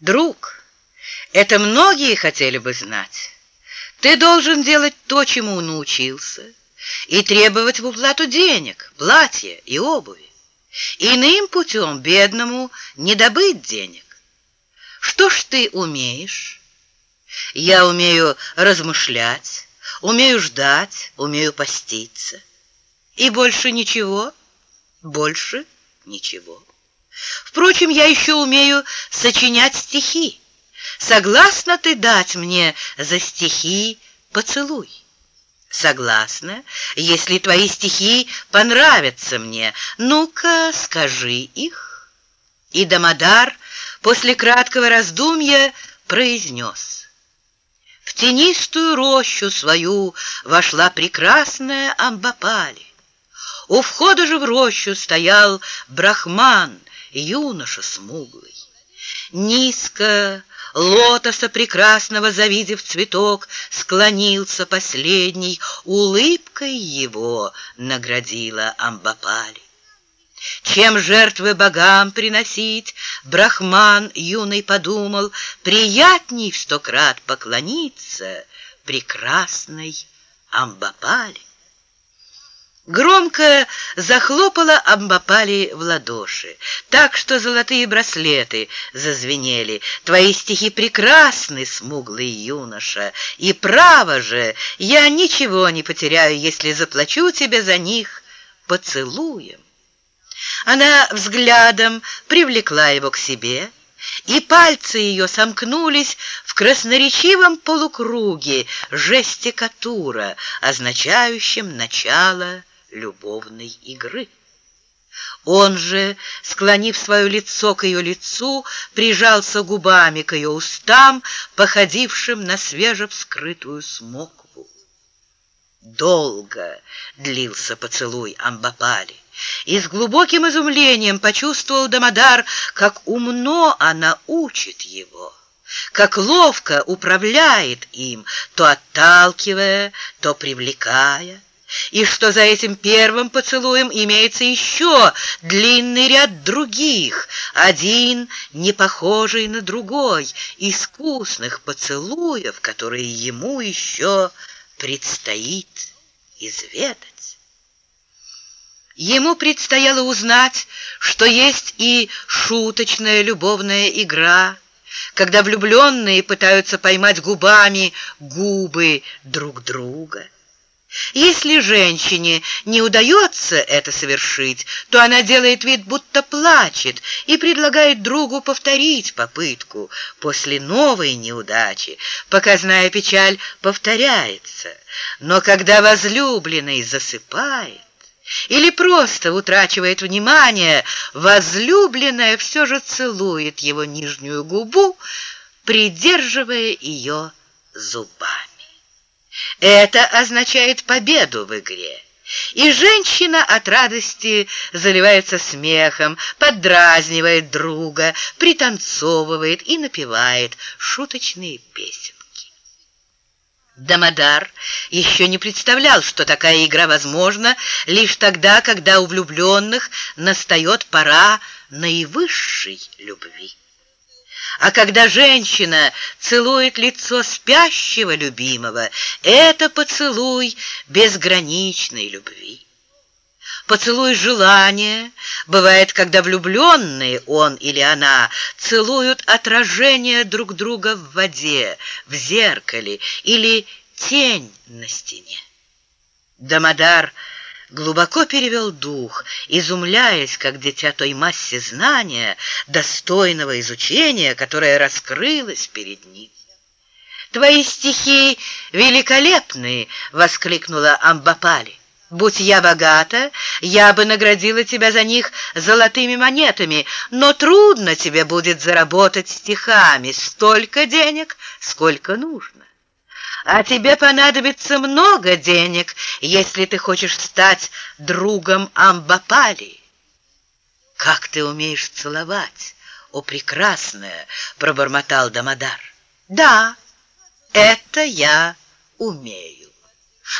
Друг, это многие хотели бы знать. Ты должен делать то, чему научился, и требовать в уплату денег, платья и обуви. Иным путем бедному не добыть денег. Что ж ты умеешь? Я умею размышлять, умею ждать, умею поститься. И больше ничего, больше ничего. Впрочем, я еще умею сочинять стихи. Согласна ты дать мне за стихи поцелуй? Согласна, если твои стихи понравятся мне. Ну-ка, скажи их. И Дамодар после краткого раздумья произнес. В тенистую рощу свою вошла прекрасная Амбапали. У входа же в рощу стоял брахман, юноша смуглый. Низко, лотоса прекрасного завидев цветок, склонился последний, улыбкой его наградила Амбапали. Чем жертвы богам приносить, Брахман юный подумал, Приятней в сто крат поклониться Прекрасной Амбапали. Громко захлопала Амбапали в ладоши, так что золотые браслеты зазвенели. Твои стихи прекрасны, смуглый юноша, и право же, я ничего не потеряю, если заплачу тебе за них поцелуем. Она взглядом привлекла его к себе, и пальцы ее сомкнулись в красноречивом полукруге жестикатура, означающем начало любовной игры. Он же, склонив свое лицо к ее лицу, прижался губами к ее устам, походившим на свежевскрытую смокву. Долго длился поцелуй Амбапали, и с глубоким изумлением почувствовал Дамодар, как умно она учит его как ловко управляет им, то отталкивая, то привлекая и что за этим первым поцелуем имеется еще длинный ряд других, один не похожий на другой, искусных поцелуев, которые ему еще предстоит изведать. Ему предстояло узнать, что есть и шуточная любовная игра, когда влюбленные пытаются поймать губами губы друг друга. Если женщине не удается это совершить, то она делает вид, будто плачет, и предлагает другу повторить попытку. После новой неудачи показная печаль повторяется. Но когда возлюбленный засыпает, или просто утрачивает внимание, возлюбленная все же целует его нижнюю губу, придерживая ее зубами. Это означает победу в игре. И женщина от радости заливается смехом, поддразнивает друга, пританцовывает и напевает шуточные песенки. Дамодар еще не представлял, что такая игра возможна лишь тогда, когда у влюбленных настает пора наивысшей любви. А когда женщина целует лицо спящего любимого, это поцелуй безграничной любви. Поцелуй желания бывает, когда влюбленные, он или она, целуют отражение друг друга в воде, в зеркале или тень на стене. Дамодар – глубоко перевел дух, изумляясь, как дитя той массе знания, достойного изучения, которое раскрылось перед ним. «Твои стихи великолепные!» — воскликнула Амбапали. «Будь я богата, я бы наградила тебя за них золотыми монетами, но трудно тебе будет заработать стихами столько денег, сколько нужно а тебе понадобится много денег, если ты хочешь стать другом Амбапали. Как ты умеешь целовать, о прекрасная, пробормотал Дамодар. Да, это я умею.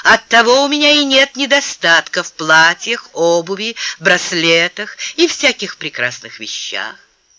Оттого у меня и нет недостатка в платьях, обуви, браслетах и всяких прекрасных вещах.